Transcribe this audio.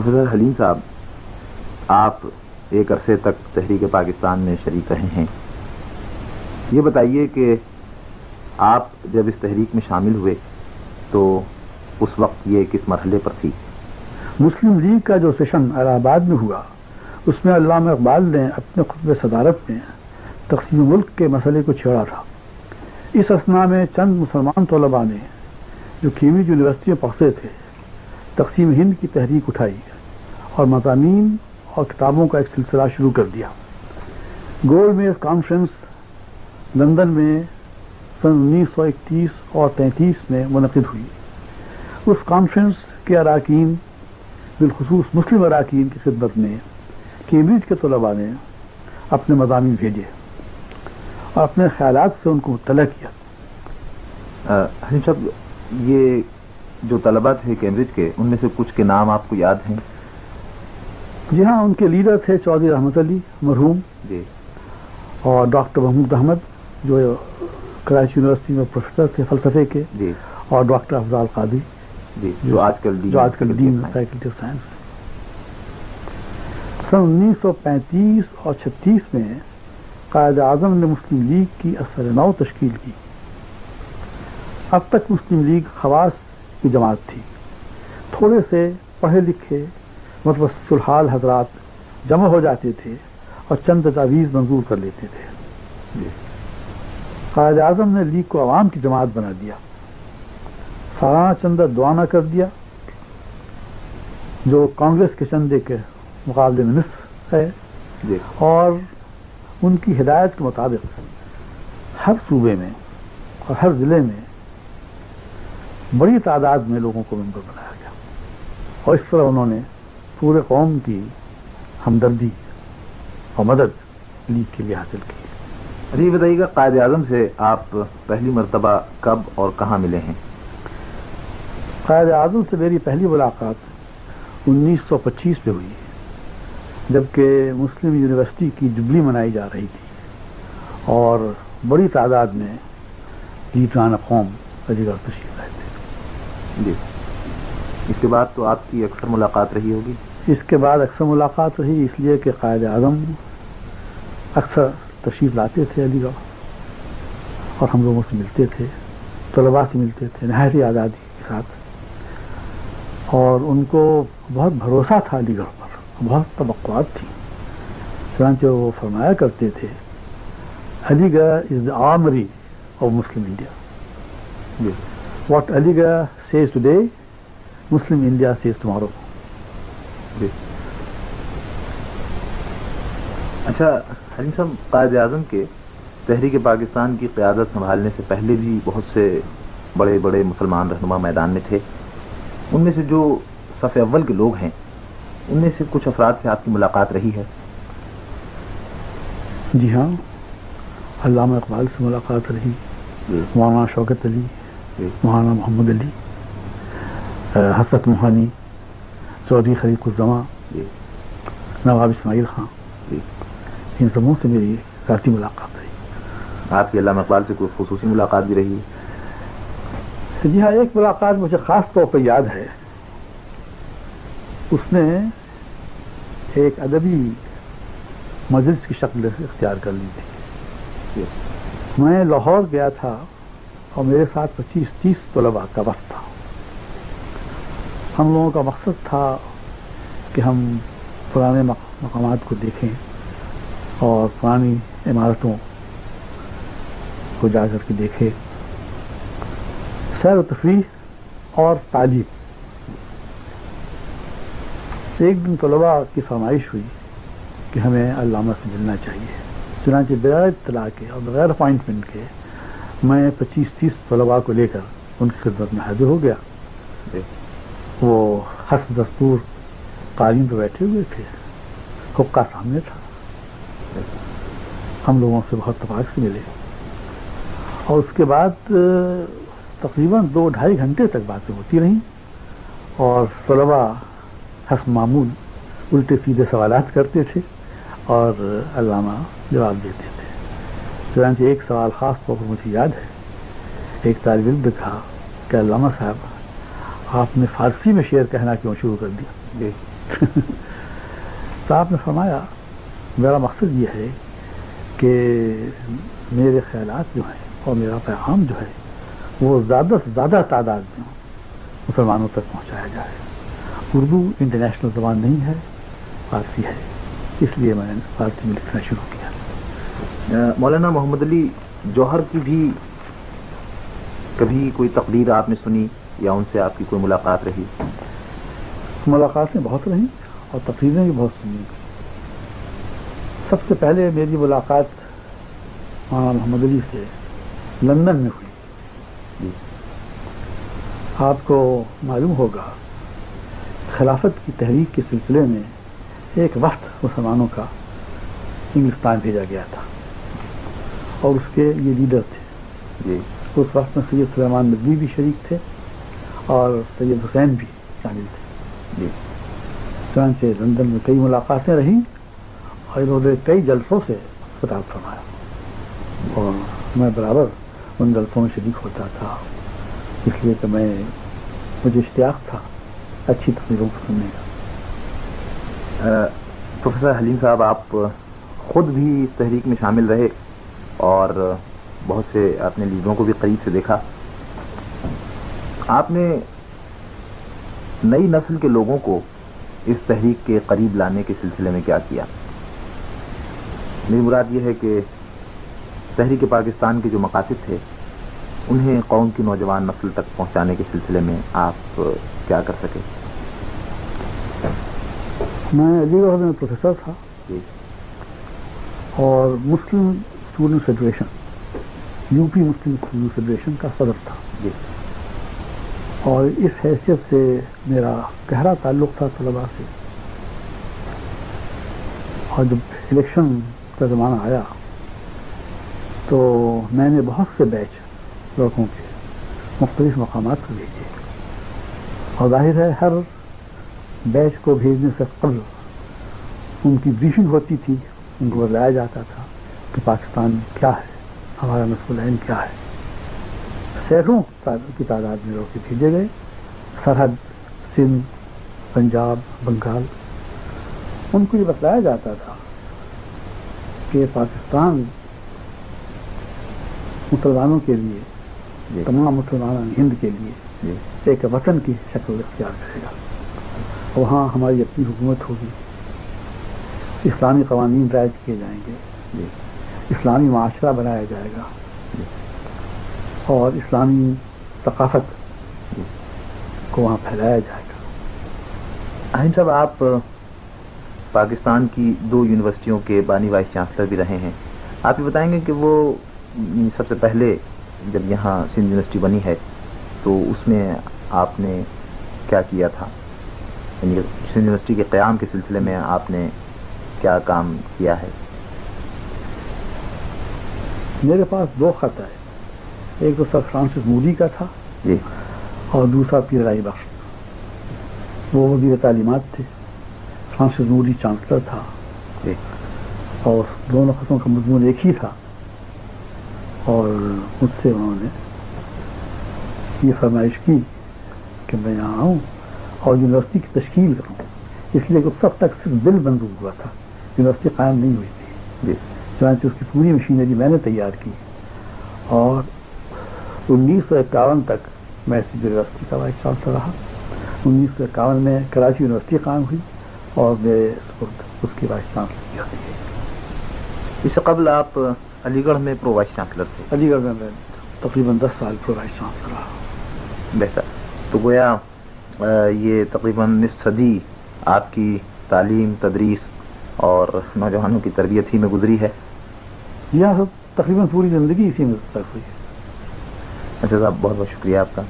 Professor حلیم صاحب، آپ ایک عرصے تک تحریک پاکستان میں شریک رہے ہیں۔ یہ بتائیے کہ آپ جب اس تحریک میں شامل ہوئے تو اس وقت یہ کس مرحلے پر تھی؟ مسلم لیگ کا جو سیشن الہ آباد میں ہوا، اس میں علامہ اقبال نے اپنے خطب صدارت میں تقسیم ملک کے مسئلے کو چھیڑا تھا۔ اس اسنا میں چند مسلمان طلباء نے جو کیمبرج یونیورسٹی میں پڑھتے تھے تقسیم ہند کی تحریک اٹھائی اور مضامین اور کتابوں کا ایک سلسلہ شروع کر دیا۔ گولڈ میز کانفرنس لندن میں سن انیس سو اکتیس اور تینتیس میں منعقد ہوئی۔ اس کانفرنس کے اراکین، بالخصوص مسلم اراکین کی خدمت میں کیمبرج کے طلباء نے اپنے مضامین بھیجے اور اپنے خیالات سے ان کو مطلع کیا۔ حلیم صاحب، یہ جو طلبا تھے کیمبرج کے ان میں سے کچھ کے نام آپ کو یاد ہیں؟ جی ہاں ان کے لیڈر تھے چودھری رحمت علی مرحوم جی۔ اور ڈاکٹر محمود احمد جو کراچی یونیورسٹی میں پروفیسر تھے فلسفے کے۔ جی۔ اور ڈاکٹر افضال قادری جی جو آج کل جو آج کل ڈین فیکلٹی آف سائنس سن انیس سو پینتیس اور چھتیس میں قائد اعظم نے مسلم لیگ کی اثر نو تشکیل کی۔ اب تک مسلم لیگ خواص کی جماعت تھی۔ تھوڑے سے پڑھے لکھے متوسط الحال حضرات جمع ہو جاتے تھے اور چند تجاویز منظور کر لیتے تھے۔ قائد اعظم نے لیگ کو عوام کی جماعت بنا دیا۔ سالانہ چندہ دعانہ کر دیا۔ جو کانگریس کے چندے کے مقابلے میں نصف ہے۔ جی۔ اور ان کی ہدایت کے مطابق ہر صوبے میں اور ہر ضلع میں بڑی تعداد میں لوگوں کو ممبر بنایا گیا۔ اور اس طرح انہوں نے پورے قوم کی ہمدردی اور مدد لیگ کے لیے حاصل کی۔ اچھا یہ بتائیے گا قائد اعظم سے آپ پہلی مرتبہ کب اور کہاں ملے ہیں؟ قائد اعظم سے میری پہلی ملاقات انیس سو پچیس میں ہوئی۔ جبکہ مسلم یونیورسٹی کی جبلی منائی جا رہی تھی۔ اور بڑی تعداد میں جیتان قوم علی گڑھ تشریف لائے تھے۔ جی۔ اس کے بعد تو آپ کی اکثر ملاقات رہی ہوگی۔ اس کے بعد اکثر ملاقات رہی اس لیے کہ قائد اعظم اکثر تشریف لاتے تھے علی گڑھ اور ہم لوگوں سے ملتے تھے طلباء سے ملتے تھے نہایت آزادی کے ساتھ۔ اور ان کو بہت بھروسہ تھا علی گڑھ پر بہت توقعات تھی چنانچہ وہ فرمایا کرتے تھے Aligarh is the armoury of Muslim India G. What Aligarh says today Muslim India says tomorrow جی اچھا حلیم صاحب قائد اعظم کے تحریک پاکستان کی قیادت سنبھالنے سے پہلے بھی بہت سے بڑے بڑے مسلمان رہنما میدان میں تھے۔ ان میں سے جو صف اول کے لوگ ہیں ان میں سے کچھ افراد سے آپ کی ملاقات رہی ہے؟ جی ہاں علامہ اقبال سے ملاقات رہی جی۔ مولانا شوکت علی۔ مولانا محمد علی حسرت موہانی چودھری خلیق الزماں جی۔ نواب اسماعیل خان جی۔ ان سبوں سے میری ذاتی ملاقات رہی۔ آپ کی علامہ اقبال سے کوئی خصوصی ملاقات بھی رہی؟ ہے جی ہاں ایک ملاقات مجھے خاص طور پہ یاد ہے۔ اس نے ایک ادبی مجلس کی شکل اختیار کر لی تھی۔ جی۔ میں لاہور گیا تھا۔ اور میرے ساتھ پچیس تیس طلباء کا وقت تھا۔ ہم لوگوں کا مقصد تھا کہ ہم پرانے مقامات کو دیکھیں اور پرانی عمارتوں کو جا کر کے دیکھیں۔ سیر و تفریح اور تعلیم۔ ایک دن طلباء کی فرمائش ہوئی کہ ہمیں علامہ سے ملنا چاہیے، چنانچہ بغیر اطلاع کے اور بغیر اپائنٹمنٹ کے میں پچیس تیس طلباء کو لے کر ان کی خدمت میں حاضر ہو گیا۔ جی۔ وہ حسب دستور قالین پہ بیٹھے ہوئے تھے۔ حقہ سامنے تھا۔ ہم لوگوں سے بہت تفاق سے ملے۔ اور اس کے بعد تقریباً دو ڈھائی گھنٹے تک باتیں ہوتی رہیں۔ اور طلباء حسب معمول الٹے سیدھے سوالات کرتے تھے اور علامہ جواب دیتے تھے۔ چنانچہ ایک سوال خاص طور پر مجھے یاد ہے۔ ایک طالب علم نے کہا کہ علامہ صاحب آپ نے فارسی میں شعر کہنا کیوں شروع کر دیا؟ جی۔ تو آپ نے فرمایا میرا مقصد یہ ہے کہ میرے خیالات جو ہیں اور میرا پیغام جو ہے وہ زیادہ سے زیادہ تعداد میں مسلمانوں تک پہنچایا جائے۔ اردو انٹرنیشنل زبان نہیں ہے فارسی ہے اس لیے میں نے فارسی میں لکھنا شروع کیا۔ مولانا محمد علی جوہر کی بھی کبھی کوئی تقریر آپ نے سنی یا ان سے آپ کی کوئی ملاقات رہی؟ ملاقاتیں بہت رہیں اور تقریریں بھی بہت سنی۔ سب سے پہلے میری ملاقات مولانا محمد علی سے لندن میں ہوئی۔ جی۔ آپ کو معلوم ہوگا خلافت کی تحریک کے سلسلے میں ایک وقت مسلمانوں کا انگلستان بھیجا گیا تھا۔ اور اس کے یہ لیڈر تھے۔ جی۔ اس وقت میں سید سلیمان ندوی بھی شریک تھے اور سید حسین بھی شامل تھے۔ جی۔ چنانچہ لندن میں کئی ملاقاتیں رہیں اور انہوں نے کئی جلسوں سے خطاب فرمایا۔ اور میں برابر ان جلسوں میں شریک ہوتا تھا۔ اس لیے کہ میں مجھے اشتیاق تھا اچھی تقریروں کو سننے کا۔ پروفیسر حلیم صاحب آپ خود بھی اس تحریک میں شامل رہے۔ اور بہت سے اپنے لیڈروں کو بھی قریب سے دیکھا۔ آپ نے نئی نسل کے لوگوں کو اس تحریک کے قریب لانے کے سلسلے میں کیا کیا؟ میری مراد یہ ہے کہ تحریک پاکستان کے جو مقاصد تھے انہیں قوم کی نوجوان نسل تک پہنچانے کے سلسلے میں آپ کیا کر سکے؟ میں علی گڑھ میں پروفیسر تھا جی۔ اور Muslim student federation U P Muslim student federation کا صدر تھا۔ جی۔ اور اس حیثیت سے میرا گہرا تعلق تھا طلباء سے۔ اور جب الیکشن کا زمانہ آیا تو میں نے بہت سے بیچ لڑکوں کے مختلف مقامات کو بھیجے اور ظاہر ہے ہر بیچ کو بھیجنے سے قبل ان کی بریفنگ ہوتی تھی ان کو بتایا جاتا تھا۔ کہ پاکستان کیا ہے؟ ہمارا نسل العین کیا ہے؟ سینکڑوں کی تعداد میں لوگ بھیجے گئے۔ سرحد سندھ پنجاب بنگال۔ ان کو یہ بتلایا جاتا تھا کہ پاکستان مسلمانوں کے لیے جی۔ تمام مسلمان ہند کے لیے جی۔ ایک وطن کی شکل اختیار کرے گا۔ وہاں ہماری اپنی حکومت ہوگی۔ اسلامی قوانین رائج کیے جائیں گے۔ جی۔ اسلامی معاشرہ بنایا جائے گا اور اسلامی ثقافت کو وہاں پھیلایا جائے گا۔ اہم صاحب، آپ پاکستان کی دو یونیورسٹیوں کے بانی وائس چانسلر بھی رہے ہیں۔ آپ یہ بتائیں گے کہ وہ یعنی سب سے پہلے جب یہاں سندھ یونیورسٹی بنی ہے، تو اس میں آپ نے کیا کیا تھا؟ یعنی سندھ یونیورسٹی کے قیام کے سلسلے میں آپ نے کیا کام کیا ہے؟ میرے پاس دو خط ہے ایک تو سر فرانسس مودی کا تھا جی۔ اور دوسرا پیر رائی بخش۔ وہ وزیر تعلیمات تھے۔ فرانسس مودی چانسلر تھا۔ جی۔ اور دونوں خطوں کا مضمون ایک ہی تھا۔ اور مجھ سے انہوں نے یہ فرمائش کی کہ میں یہاں آؤں اور یونیورسٹی کی تشکیل کروں۔ اس لیے کہ اس وقت تک صرف دل بندوق ہوا تھا۔ یونیورسٹی قائم نہیں ہوئی تھی۔ جی۔ چنانچہ اس کی پوری مشینری میں نے تیار کی اور انیس سو اکاون تک میں اسی یونیورسٹی کا وائس چانسلر رہا۔ انیس سو اکاون میں کراچی یونیورسٹی قائم ہوئی اور میرے اس کی وائس چانسلر اس سے قبل آپ علی گڑھ میں پرو وائس چانسلر تھے۔ علی گڑھ میں میں تقریباً دس سال پر وائس چانسلر رہا۔ بہتر۔ تو گویا یہ تقریباً نصف صدی آپ کی تعلیم تدریس اور نوجوانوں کی تربیت ہی میں گزری ہے۔ یہاں سب تقریباً پوری زندگی اسی میں تک ہوئی ہے۔ اچھا صاحب بہت بہت شکریہ آپ کا۔